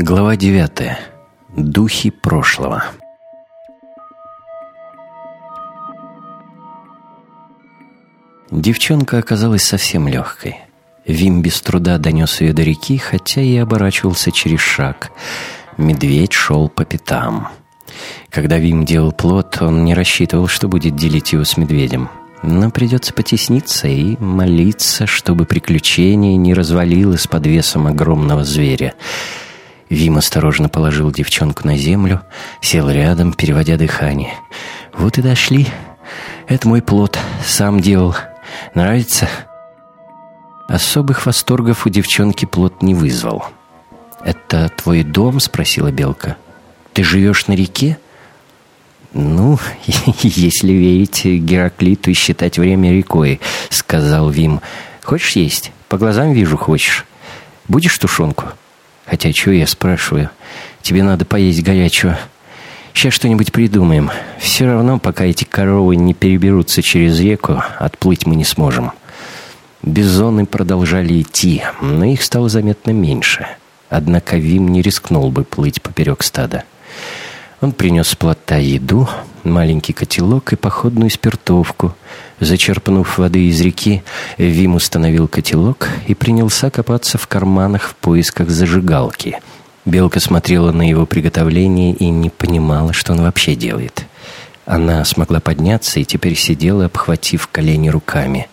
Глава 9. Духи прошлого. Девчонка оказалась совсем легкой. Вим без труда донес ее до реки, хотя и оборачивался через шаг. Медведь шел по пятам. Когда Вим делал плод, он не рассчитывал, что будет делить его с медведем. Но придется потесниться и молиться, чтобы приключение не развалилось под весом огромного зверя. Вим осторожно положил девчонку на землю, сел рядом, переводя дыхание. «Вот и дошли. Это мой плод. Сам делал. Нравится?» Особых восторгов у девчонки плод не вызвал. «Это твой дом?» — спросила Белка. «Ты живешь на реке?» «Ну, если верить Гераклиту и считать время рекой», — сказал Вим. «Хочешь есть? По глазам вижу, хочешь. Будешь тушенку?» «Хотя, что я спрашиваю? Тебе надо поесть горячего. Сейчас что-нибудь придумаем. Все равно, пока эти коровы не переберутся через реку, отплыть мы не сможем». Бизоны продолжали идти, но их стало заметно меньше. Однако Вим не рискнул бы плыть поперек стада. Он принес с плота еду, маленький котелок и походную спиртовку. Зачерпнув воды из реки, Вим установил котелок и принялся копаться в карманах в поисках зажигалки. Белка смотрела на его приготовление и не понимала, что он вообще делает. Она смогла подняться и теперь сидела, обхватив колени руками.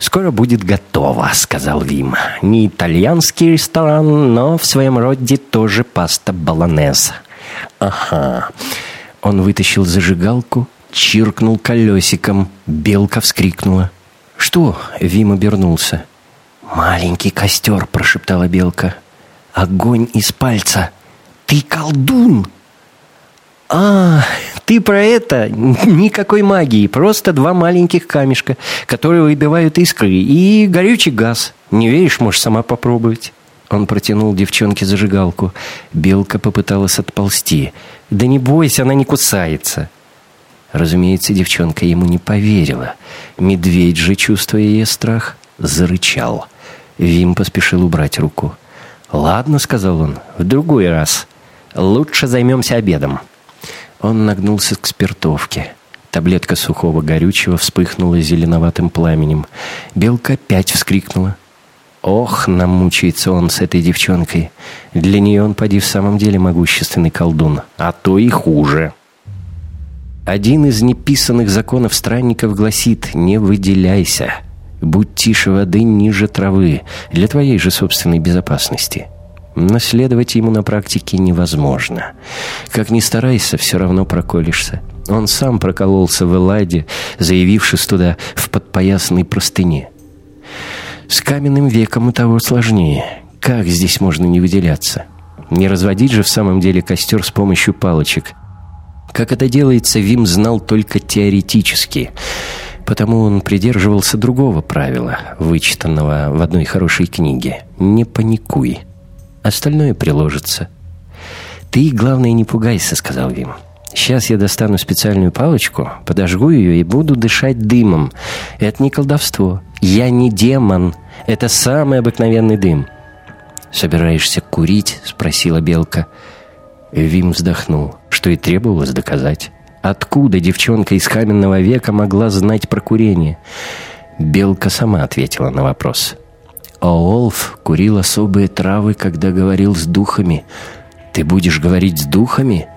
«Скоро будет готово», — сказал Вим. «Не итальянский ресторан, но в своем роде тоже паста баланеза. Ага. Он вытащил зажигалку, чиркнул колесиком. Белка вскрикнула. «Что?» — Вим обернулся. «Маленький костер», — прошептала белка. «Огонь из пальца! Ты колдун!» «А, ты про это? Никакой магии, просто два маленьких камешка, которые выбивают искры, и горючий газ. Не веришь, можешь сама попробовать». Он протянул девчонке зажигалку. Белка попыталась отползти. «Да не бойся, она не кусается». Разумеется, девчонка ему не поверила. Медведь же, чувствуя ее страх, зарычал. Вим поспешил убрать руку. «Ладно», — сказал он, — «в другой раз. Лучше займемся обедом». Он нагнулся к спиртовке. Таблетка сухого горючего вспыхнула зеленоватым пламенем. Белка опять вскрикнула. Ох, намучается он с этой девчонкой. Для нее он, поди, в самом деле могущественный колдун. А то и хуже. Один из неписанных законов странников гласит «Не выделяйся». Будь тише воды, ниже травы, для твоей же собственной безопасности. Наследовать ему на практике невозможно. Как ни старайся, все равно проколешься. Он сам прокололся в Элладе, заявившись туда в подпоясной простыне. С каменным веком и того сложнее. Как здесь можно не выделяться? Не разводить же в самом деле костер с помощью палочек. Как это делается, Вим знал только теоретически. Потому он придерживался другого правила, вычитанного в одной хорошей книге. «Не паникуй. Остальное приложится». «Ты, главное, не пугайся», — сказал Вим. «Сейчас я достану специальную палочку, подожгу ее и буду дышать дымом. Это не колдовство. «Я не демон. Это самый обыкновенный дым». «Собираешься курить?» — спросила Белка. Вим вздохнул, что и требовалось доказать. Откуда девчонка из каменного века могла знать про курение? Белка сама ответила на вопрос. Оолф курил особые травы, когда говорил с духами. «Ты будешь говорить с духами?»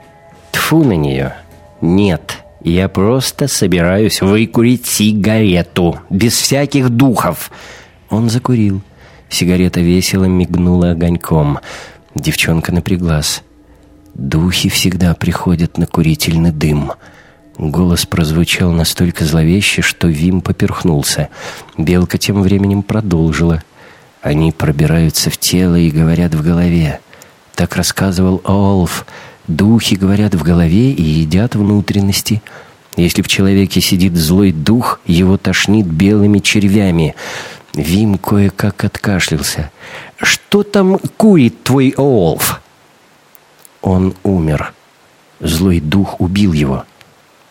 Тфу на нее. «Нет, я просто собираюсь выкурить сигарету, без всяких духов. Он закурил. Сигарета весело мигнула огоньком. Девчонка напряглась. Духи всегда приходят на курительный дым. Голос прозвучал настолько зловеще, что Вим поперхнулся. Белка тем временем продолжила. Они пробираются в тело и говорят в голове. Так рассказывал Олф. Духи говорят в голове и едят внутренности. Если в человеке сидит злой дух, его тошнит белыми червями. Вим кое-как откашлялся. «Что там курит твой Олф?» Он умер. Злой дух убил его.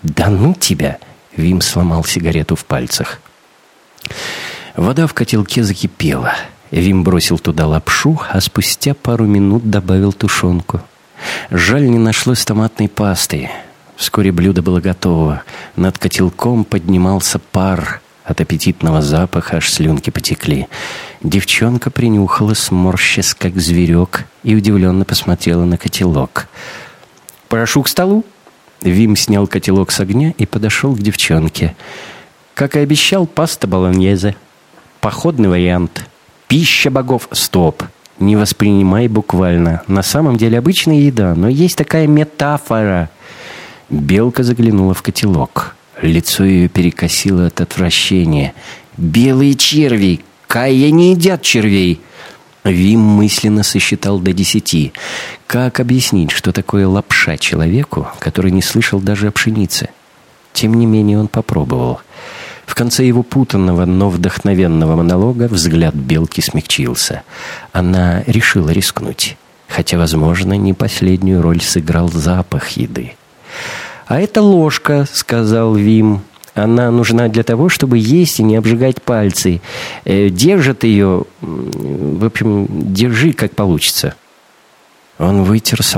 «Да ну тебя!» Вим сломал сигарету в пальцах. Вода в котелке закипела. Вим бросил туда лапшу, а спустя пару минут добавил тушенку. Жаль, не нашлось томатной пасты. Вскоре блюдо было готово. Над котелком поднимался пар. От аппетитного запаха аж слюнки потекли. Девчонка принюхалась, сморщась, как зверек, и удивленно посмотрела на котелок. «Прошу к столу!» Вим снял котелок с огня и подошел к девчонке. Как и обещал, паста болоньезе. Походный вариант. Пища богов. Стоп. Не воспринимай буквально. На самом деле обычная еда, но есть такая метафора. Белка заглянула в котелок. Лицо ее перекосило от отвращения. «Белые черви! Кая не едят червей!» Вим мысленно сосчитал до десяти. Как объяснить, что такое лапша человеку, который не слышал даже о пшенице? Тем не менее он попробовал. В конце его путанного, но вдохновенного монолога взгляд Белки смягчился. Она решила рискнуть, хотя, возможно, не последнюю роль сыграл запах еды. «А это ложка», — сказал Вим. «Она нужна для того, чтобы есть и не обжигать пальцы. Э, держит ее... В общем, держи, как получится». Он вытер с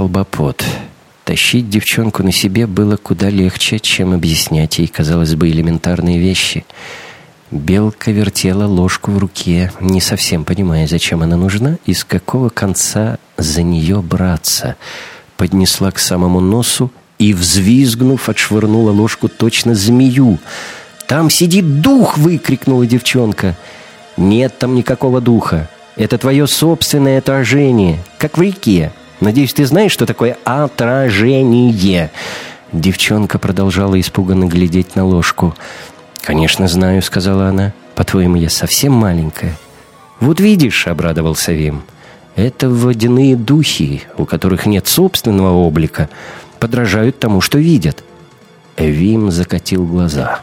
Тащить девчонку на себе было куда легче, чем объяснять ей, казалось бы, элементарные вещи. Белка вертела ложку в руке, не совсем понимая, зачем она нужна и с какого конца за нее браться. Поднесла к самому носу и, взвизгнув, отшвырнула ложку точно змею. «Там сидит дух!» — выкрикнула девчонка. «Нет там никакого духа. Это твое собственное отражение, как в реке. Надеюсь, ты знаешь, что такое отражение?» Девчонка продолжала испуганно глядеть на ложку. «Конечно, знаю», — сказала она. «По-твоему, я совсем маленькая?» «Вот видишь», — обрадовался Вим. «Это водяные духи, у которых нет собственного облика, подражают тому, что видят». Вим закатил глаза.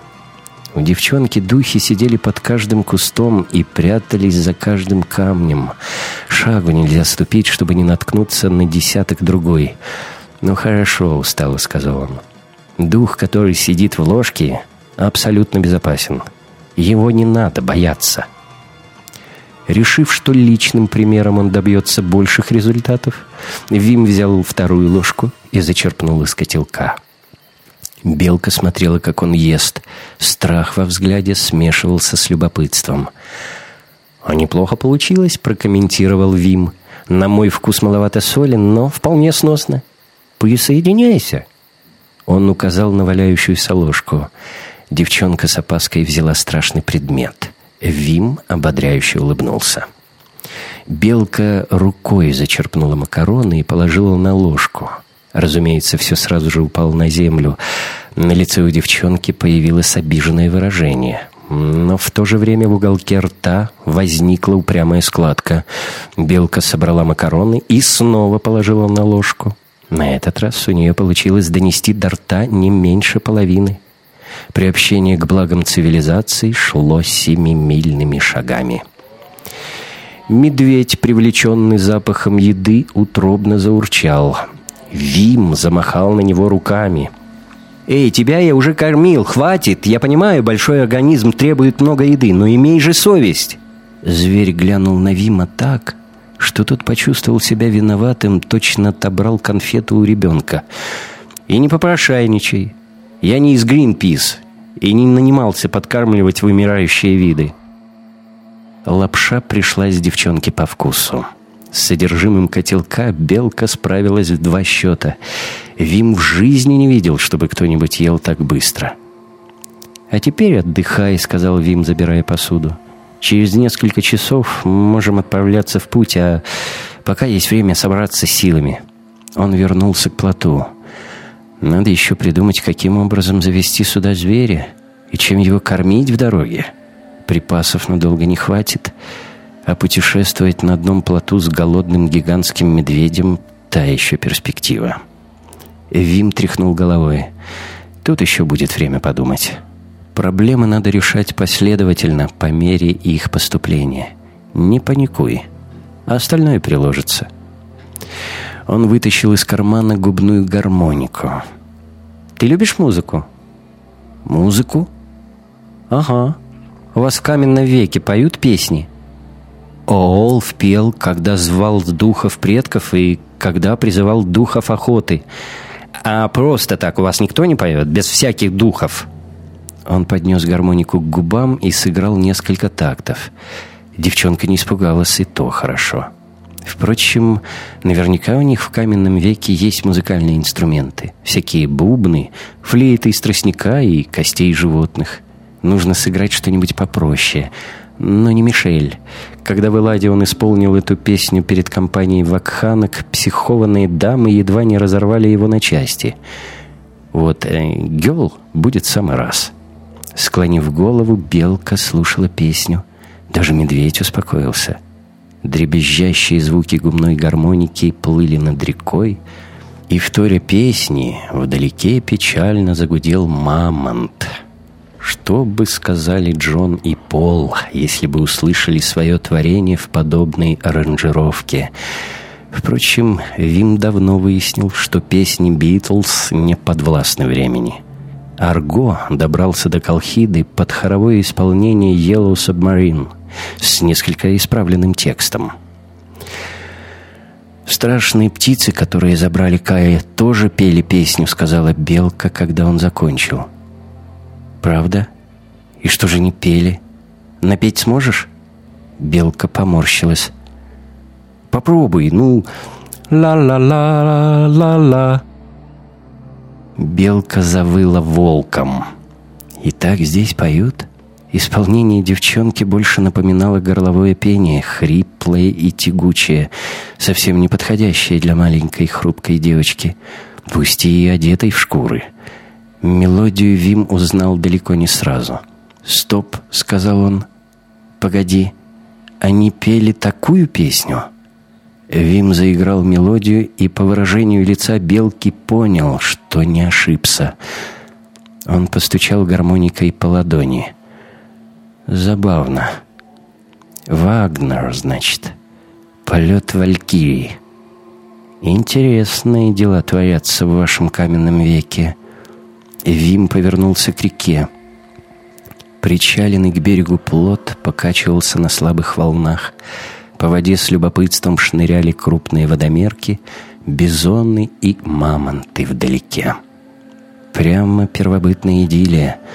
У девчонки духи сидели под каждым кустом и прятались за каждым камнем. Шагу нельзя ступить, чтобы не наткнуться на десяток другой. «Ну хорошо», — устало сказал он. «Дух, который сидит в ложке, абсолютно безопасен. Его не надо бояться». Решив, что личным примером он добьется больших результатов, Вим взял вторую ложку и зачерпнул из котелка. Белка смотрела, как он ест. Страх во взгляде смешивался с любопытством. «А неплохо получилось», — прокомментировал Вим. «На мой вкус маловато соли, но вполне сносно. Присоединяйся». Он указал на валяющуюся ложку. Девчонка с опаской взяла страшный предмет. Вим ободряюще улыбнулся. Белка рукой зачерпнула макароны и положила на ложку — Разумеется, все сразу же упало на землю. На лице у девчонки появилось обиженное выражение. Но в то же время в уголке рта возникла упрямая складка. Белка собрала макароны и снова положила на ложку. На этот раз у нее получилось донести до рта не меньше половины. Приобщение к благам цивилизации шло семимильными шагами. Медведь, привлеченный запахом еды, утробно заурчал — Вим замахал на него руками. «Эй, тебя я уже кормил, хватит! Я понимаю, большой организм требует много еды, но имей же совесть!» Зверь глянул на Вима так, что тот почувствовал себя виноватым, точно отобрал конфету у ребенка. «И не попрошайничай. Я не из Гринпис и не нанимался подкармливать вымирающие виды». Лапша пришлась девчонке по вкусу. С содержимым котелка белка справилась в два счета. Вим в жизни не видел, чтобы кто-нибудь ел так быстро. «А теперь отдыхай», — сказал Вим, забирая посуду. «Через несколько часов можем отправляться в путь, а пока есть время собраться силами». Он вернулся к плоту. «Надо еще придумать, каким образом завести сюда зверя и чем его кормить в дороге. Припасов надолго не хватит». А путешествовать на одном плоту с голодным гигантским медведем — та еще перспектива. Вим тряхнул головой. Тут еще будет время подумать. Проблемы надо решать последовательно, по мере их поступления. Не паникуй. А остальное приложится. Он вытащил из кармана губную гармонику. «Ты любишь музыку?» «Музыку?» «Ага. У вас в каменном веке поют песни?» Оолф пел, когда звал духов предков и когда призывал духов охоты. А просто так у вас никто не поет, без всяких духов?» Он поднес гармонику к губам и сыграл несколько тактов. Девчонка не испугалась, и то хорошо. Впрочем, наверняка у них в каменном веке есть музыкальные инструменты. Всякие бубны, флейты из тростника и костей животных. Нужно сыграть что-нибудь попроще. Но не Мишель. Когда в Эладе он исполнил эту песню перед компанией вакханок, психованные дамы едва не разорвали его на части. Вот э, Гёл будет самый раз. Склонив голову, белка слушала песню. Даже медведь успокоился. Дребезжащие звуки губной гармоники плыли над рекой, и в торе песни вдалеке печально загудел мамонт. Что бы сказали Джон и Пол, если бы услышали свое творение в подобной аранжировке? Впрочем, Вим давно выяснил, что песни «Битлз» не подвластны времени. Арго добрался до Колхиды под хоровое исполнение «Yellow Submarine» с несколько исправленным текстом. «Страшные птицы, которые забрали Кая, тоже пели песню», — сказала Белка, когда он закончил. «Правда? И что же не пели? Напеть сможешь?» Белка поморщилась. «Попробуй, ну, ла-ла-ла-ла-ла». Белка завыла волком. «И так здесь поют?» Исполнение девчонки больше напоминало горловое пение, хриплое и тягучее, совсем не подходящее для маленькой хрупкой девочки, пусть и одетой в шкуры. Мелодию Вим узнал далеко не сразу. «Стоп», — сказал он. «Погоди, они пели такую песню?» Вим заиграл мелодию и по выражению лица белки понял, что не ошибся. Он постучал гармоникой по ладони. Забавно. Вагнер, значит. Полет Валькирии. Интересные дела творятся в вашем каменном веке. Вим повернулся к реке. Причаленный к берегу плот покачивался на слабых волнах. По воде с любопытством шныряли крупные водомерки, бизоны и мамонты вдалеке. Прямо первобытная идиллия —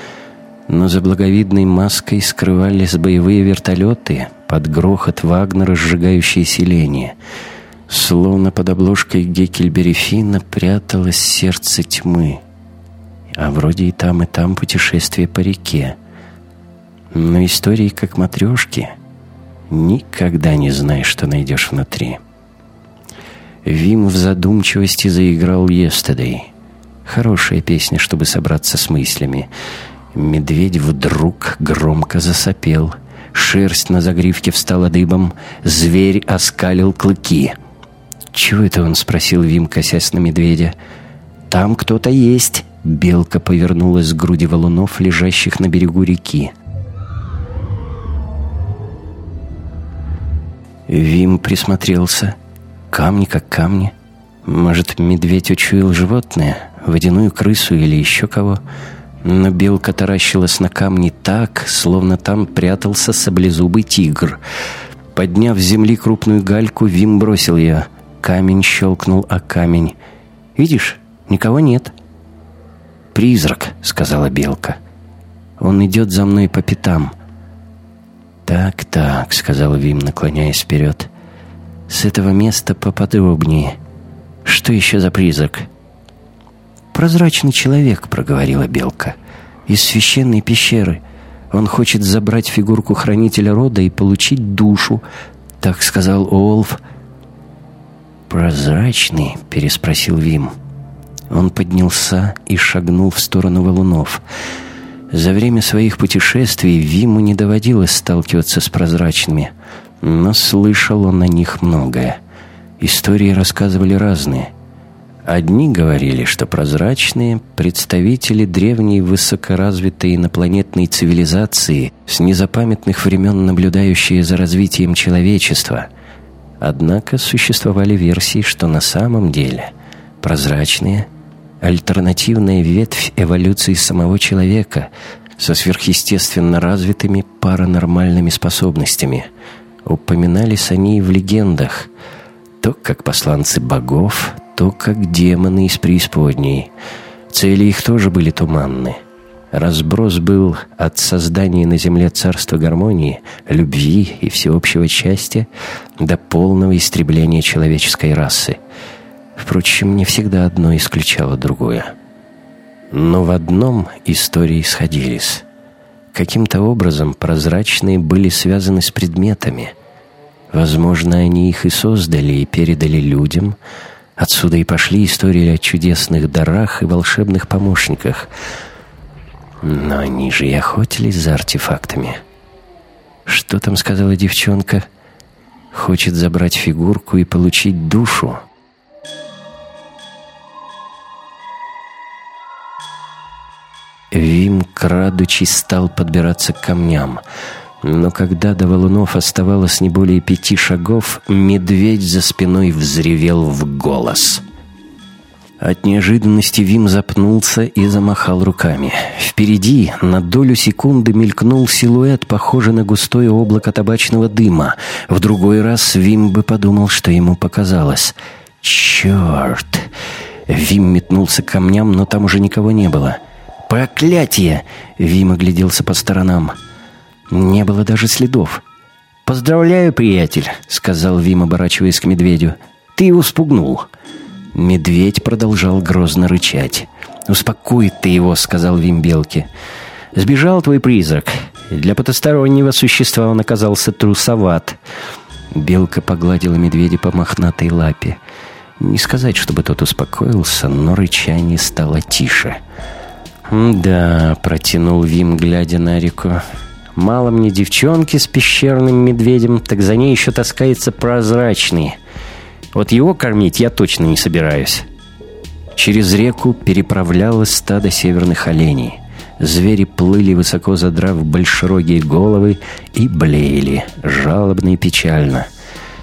но за благовидной маской скрывались боевые вертолеты под грохот Вагнера, сжигающие селение. Словно под обложкой Геккельбери Финна пряталось сердце тьмы. А вроде и там, и там путешествие по реке. Но истории как матрешки. Никогда не знаешь, что найдешь внутри. Вим в задумчивости заиграл «Yesterday». Хорошая песня, чтобы собраться с мыслями. Медведь вдруг громко засопел. Шерсть на загривке встала дыбом. Зверь оскалил клыки. «Чего это он?» — спросил Вим, косясь на медведя. «Там кто-то есть!» Белка повернулась к груди валунов, лежащих на берегу реки. Вим присмотрелся. Камни как камни. Может, медведь учуял животное? Водяную крысу или еще кого? Но белка таращилась на камни так, словно там прятался саблезубый тигр. Подняв с земли крупную гальку, Вим бросил ее. Камень щелкнул о камень. «Видишь, никого нет». «Призрак», — сказала белка. «Он идет за мной по пятам». «Так-так», — сказал Вим, наклоняясь вперед. «С этого места поподробнее. Что еще за призрак?» «Прозрачный человек», — проговорила Белка. «Из священной пещеры. Он хочет забрать фигурку хранителя рода и получить душу», — так сказал Олф. «Прозрачный?» — переспросил Вим. Он поднялся и шагнул в сторону валунов. За время своих путешествий Виму не доводилось сталкиваться с прозрачными, но слышал он о них многое. Истории рассказывали разные — Одни говорили, что прозрачные – представители древней высокоразвитой инопланетной цивилизации, с незапамятных времен наблюдающие за развитием человечества. Однако существовали версии, что на самом деле прозрачные – альтернативная ветвь эволюции самого человека со сверхъестественно развитыми паранормальными способностями. Упоминались они и в легендах. То как посланцы богов, то как демоны из преисподней. Цели их тоже были туманны. Разброс был от создания на земле царства гармонии, любви и всеобщего счастья до полного истребления человеческой расы. Впрочем, не всегда одно исключало другое. Но в одном истории сходились. Каким-то образом прозрачные были связаны с предметами. Возможно, они их и создали и передали людям. Отсюда и пошли истории о чудесных дарах и волшебных помощниках. Но они же и охотились за артефактами. Что там сказала девчонка? Хочет забрать фигурку и получить душу. Вим, крадучись, стал подбираться к камням. Но когда до валунов оставалось не более пяти шагов, медведь за спиной взревел в голос. От неожиданности Вим запнулся и замахал руками. Впереди на долю секунды мелькнул силуэт, похожий на густое облако табачного дыма. В другой раз Вим бы подумал, что ему показалось. «Черт!» Вим метнулся к камням, но там уже никого не было. «Черт!» «Проклятие!» — Вим огляделся по сторонам. Не было даже следов. «Поздравляю, приятель!» — сказал Вим, оборачиваясь к медведю. «Ты его спугнул!» Медведь продолжал грозно рычать. «Успокой ты его!» — сказал Вим Белке. «Сбежал твой призрак. Для потустороннего существа он оказался трусоват». Белка погладила медведя по мохнатой лапе. Не сказать, чтобы тот успокоился, но рычание стало тише. «Тише!» «Да», — протянул Вим, глядя на реку. «Мало мне девчонки с пещерным медведем, так за ней еще таскается прозрачный. Вот его кормить я точно не собираюсь». Через реку переправлялось стадо северных оленей. Звери плыли, высоко задрав большерогие головы, и блеяли, жалобно и печально.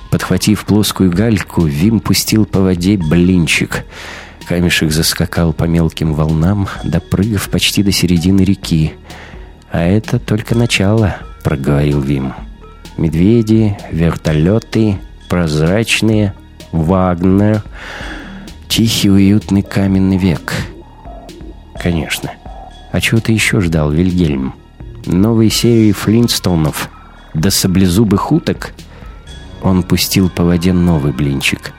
Подхватив плоскую гальку, Вим пустил по воде блинчик — Камешек заскакал по мелким волнам, допрыгав почти до середины реки. «А это только начало», — проговорил Вим. «Медведи, вертолеты, прозрачные, Вагнер, тихий уютный каменный век». «Конечно. А чего ты еще ждал, Вильгельм? Новой серии Флинстонов? До саблезубых уток?» Он пустил по воде новый блинчик.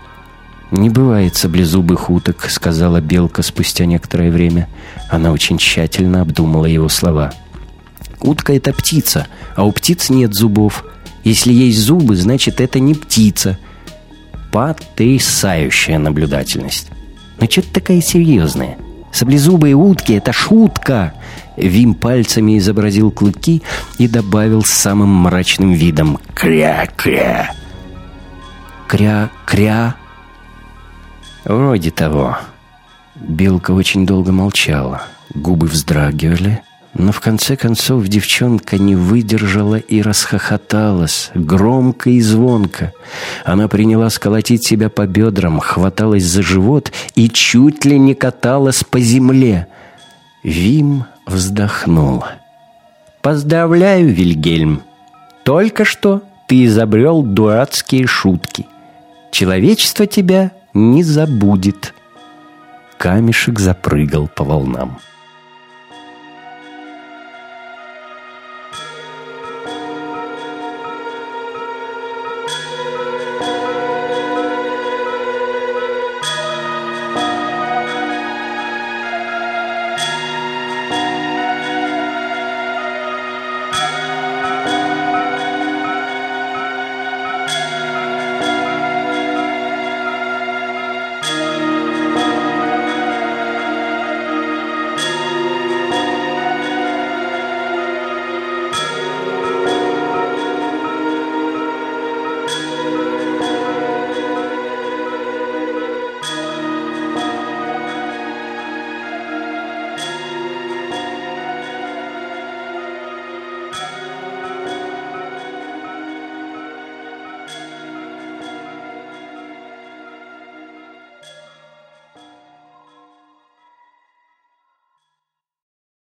«Не бывает саблезубых уток», — сказала Белка спустя некоторое время. Она очень тщательно обдумала его слова. «Утка — это птица, а у птиц нет зубов. Если есть зубы, значит, это не птица». Потрясающая наблюдательность. Но что ты такая серьезная? Саблезубые утки — это шутка!» Вим пальцами изобразил клыки и добавил с самым мрачным видом «Кря-кря!» «Кря-кря!» «Вроде того». Белка очень долго молчала. Губы вздрагивали. Но в конце концов девчонка не выдержала и расхохоталась, громко и звонко. Она приняла сколотить себя по бедрам, хваталась за живот и чуть ли не каталась по земле. Вим вздохнул. «Поздравляю, Вильгельм! Только что ты изобрел дурацкие шутки. Человечество тебя не забудет. Камешек запрыгал по волнам.